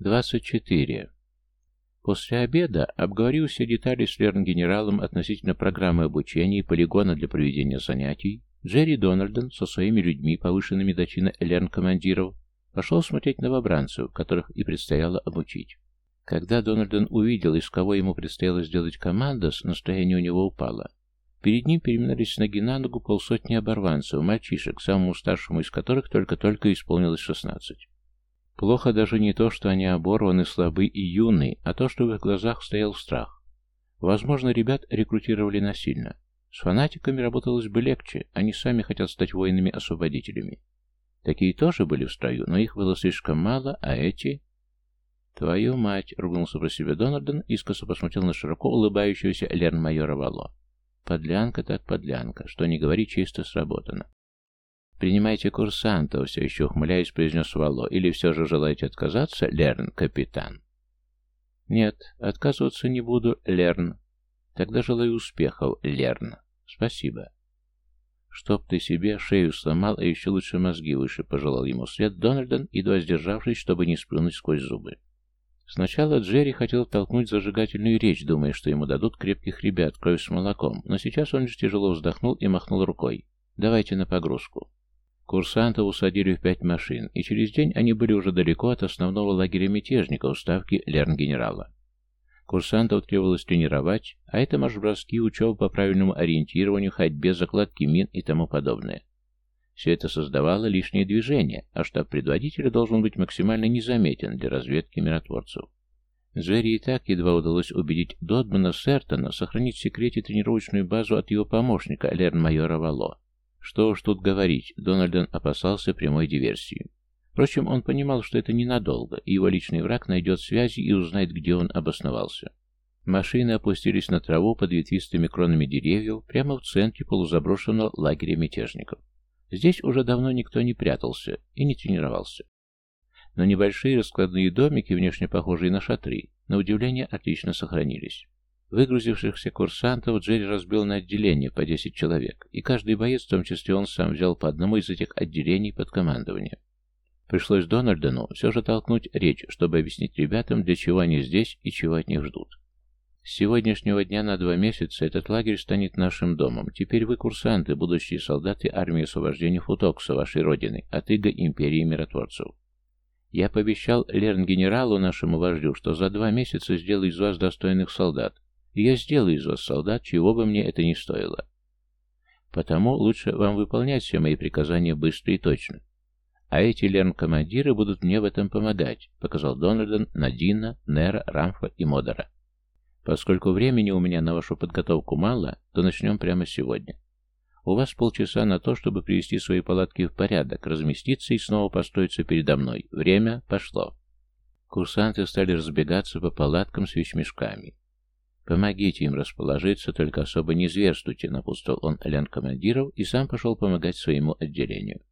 24. После обеда, обговорил все детали с лерн-генералом относительно программы обучения и полигона для проведения занятий, Джерри Дональден со своими людьми, повышенными до чина лерн-командиров, пошел смотреть новобранцев, которых и предстояло обучить. Когда Дональден увидел, из кого ему предстояло сделать командос, настроение у него упало. Перед ним переминались ноги на ногу полсотни оборванцев, мальчишек, самому старшему из которых только-только исполнилось шестнадцать. Плохо даже не то, что они оборваны, слабы и юны, а то, что в их глазах стоял страх. Возможно, ребят рекрутировали насильно. С фанатиками работалось бы легче, они сами хотят стать воинами-освободителями. Такие тоже были в строю, но их было слишком мало, а эти... «Твою мать!» — ругнулся про себя Дональден, искоса посмотрел на широко улыбающегося Лерн-майора Вало. «Подлянка так подлянка, что не говори, чисто сработано. «Принимайте курсантов», — все еще ухмыляясь, произнес Вало. «Или все же желаете отказаться, Лерн, капитан?» «Нет, отказываться не буду, Лерн. Тогда желаю успехов, Лерн. Спасибо». «Чтоб ты себе шею сломал, а еще лучше мозги выше», — пожелал ему след Дональден, едва сдержавшись, чтобы не сплюнуть сквозь зубы. Сначала Джерри хотел толкнуть зажигательную речь, думая, что ему дадут крепких ребят, кровь с молоком, но сейчас он лишь тяжело вздохнул и махнул рукой. «Давайте на погрузку». Курсантов усадили в пять машин, и через день они были уже далеко от основного лагеря мятежников, ставки Лерн-генерала. Курсантов требовалось тренировать, а это марш-броски, учеба по правильному ориентированию, ходьбе, закладке мин и тому подобное. Все это создавало лишнее движение, а штаб предводителя должен быть максимально незаметен для разведки миротворцев. Джерри и так едва удалось убедить Додмана Сертона сохранить в секрете тренировочную базу от его помощника, лерн-майора Вало. Что уж тут говорить, Дональден опасался прямой диверсии. Впрочем, он понимал, что это ненадолго, и его личный враг найдет связи и узнает, где он обосновался. Машины опустились на траву под ветвистыми кронами деревьев прямо в центре полузаброшенного лагеря мятежников. Здесь уже давно никто не прятался и не тренировался. Но небольшие раскладные домики, внешне похожие на шатры, на удивление отлично сохранились. Выгрузившихся курсантов Джерри разбил на отделение по 10 человек, и каждый боец, в том числе он сам, взял по одному из этих отделений под командование. Пришлось Дональдену все же толкнуть речь, чтобы объяснить ребятам, для чего они здесь и чего от них ждут. С сегодняшнего дня на два месяца этот лагерь станет нашим домом. Теперь вы курсанты, будущие солдаты армии освобождения Футокса, вашей родины, от иго империи миротворцев. Я пообещал Лерн-генералу, нашему вождю, что за два месяца сделаю из вас достойных солдат, и я сделаю из вас солдат, чего бы мне это ни стоило. Потому лучше вам выполнять все мои приказания быстро и точно. А эти лерн-командиры будут мне в этом помогать, показал Дональден на Дина, Нера, Рамфа и Модера. Поскольку времени у меня на вашу подготовку мало, то начнем прямо сегодня. У вас полчаса на то, чтобы привести свои палатки в порядок, разместиться и снова построиться передо мной. Время пошло. Курсанты стали разбегаться по палаткам с вещмешками. «Помогите им расположиться, только особо не зверствуйте», — напутствовал он Элян командиров и сам пошел помогать своему отделению.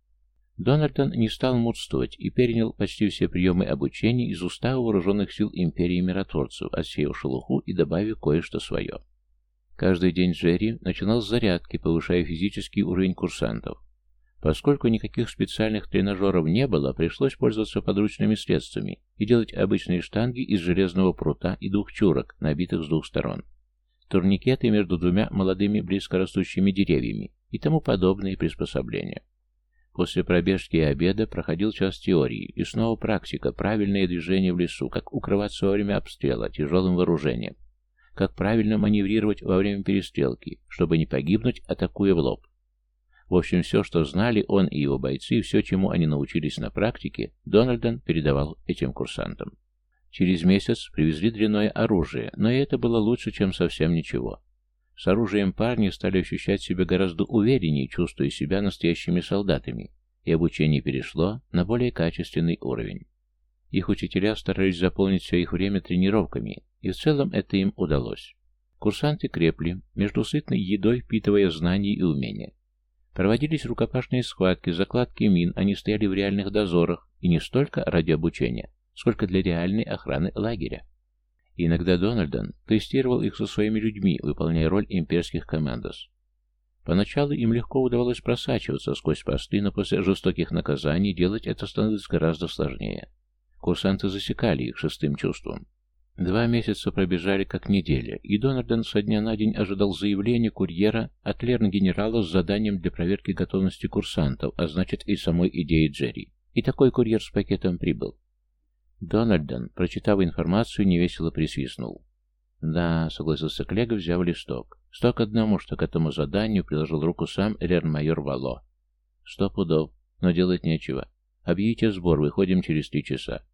Дональдон не стал мудствовать и перенял почти все приемы обучения из устава вооруженных сил империи миротворцев, отсеяв шелуху и добавив кое-что свое. Каждый день Джерри начинал с зарядки, повышая физический уровень курсантов. Поскольку никаких специальных тренажеров не было, пришлось пользоваться подручными средствами и делать обычные штанги из железного прута и двух чурок, набитых с двух сторон, турникеты между двумя молодыми близкорастущими деревьями и тому подобные приспособления. После пробежки и обеда проходил час теории, и снова практика, правильное движение в лесу, как укрываться во время обстрела тяжелым вооружением, как правильно маневрировать во время перестрелки, чтобы не погибнуть, атакуя в лоб, в общем, все, что знали он и его бойцы, все, чему они научились на практике, Дональден передавал этим курсантам. Через месяц привезли дрянное оружие, но и это было лучше, чем совсем ничего. С оружием парни стали ощущать себя гораздо увереннее, чувствуя себя настоящими солдатами, и обучение перешло на более качественный уровень. Их учителя старались заполнить все их время тренировками, и в целом это им удалось. Курсанты крепли, между сытной едой впитывая знания и умения. Проводились рукопашные схватки, закладки мин, они стояли в реальных дозорах, и не столько ради обучения, сколько для реальной охраны лагеря. И иногда Дональдон тестировал их со своими людьми, выполняя роль имперских командос. Поначалу им легко удавалось просачиваться сквозь посты, но после жестоких наказаний делать это становилось гораздо сложнее. Курсанты засекали их шестым чувством. Два месяца пробежали как неделя, и Донарден со дня на день ожидал заявления курьера от Лерн-генерала с заданием для проверки готовности курсантов, а значит и самой идеи Джерри. И такой курьер с пакетом прибыл. Дональден, прочитав информацию, невесело присвистнул. «Да», — согласился коллега, взяв листок. «Сто к одному, что к этому заданию приложил руку сам Лерн-майор Вало». «Сто пудов, но делать нечего. Объявите сбор, выходим через три часа».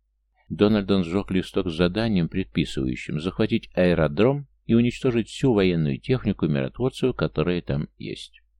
Дональдон сжег листок с заданием, предписывающим захватить аэродром и уничтожить всю военную технику миротворцев, которая там есть.